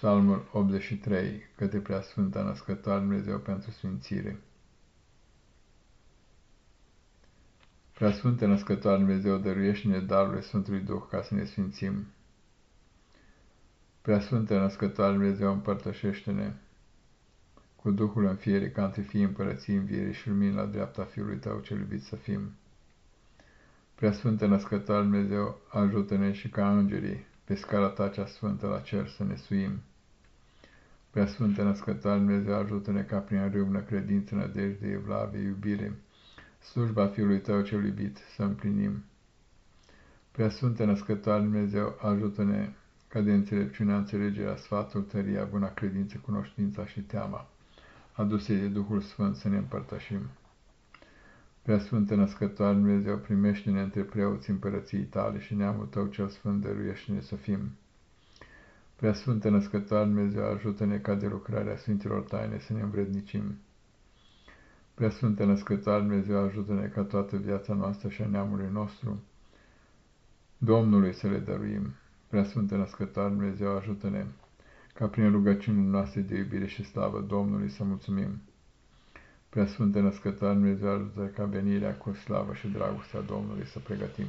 Psalmul 83, către Preasfânta Născătoare Dumnezeu pentru Sfințire. Preasfântă Născătoare Dumnezeu, dăruiește-ne darurile Sfântului Duh ca să ne sfințim. Preasfântă Născătoare Dumnezeu, împărtășește-ne cu Duhul în fiere ca între fii împărății înviere și lumini la dreapta Fiului Tău cel iubit să fim. Preasfântă Născătoare Dumnezeu, ajută-ne și ca îngerii pe scara ta cea sfântă la cer să ne suim. Prea Sfântă Născătoare Dumnezeu ajută-ne ca prin râvnă credință, nădejde, evlavie, iubire, slujba Fiului Tău cel iubit să împlinim. Prea Sfântă Născătoare Dumnezeu ajută-ne ca de înțelepciunea înțelegerea, sfatul, tăria, buna credință, cunoștința și teama, aduse de Duhul Sfânt să ne împărtășim. Prea Sfântă Născătoare Dumnezeu, primește-ne între preoții împărăției tale și neamul tău cel sfânt dăruiește-ne să fim. Prea Sfântă Născătoare Dumnezeu, ajută-ne ca de lucrarea Sfinților Taine să ne învrednicim. Prea Sfântă Născătoare Dumnezeu, ajută-ne ca toată viața noastră și a neamului nostru Domnului să le dăruim. Prea Sfântă Născătoare Dumnezeu, ajută-ne ca prin rugăciunile noastre de iubire și slavă Domnului să mulțumim. Prea Sfântă Născătoare Dumnezeu ajută ca venirea cu slavă și dragostea Domnului să pregătim.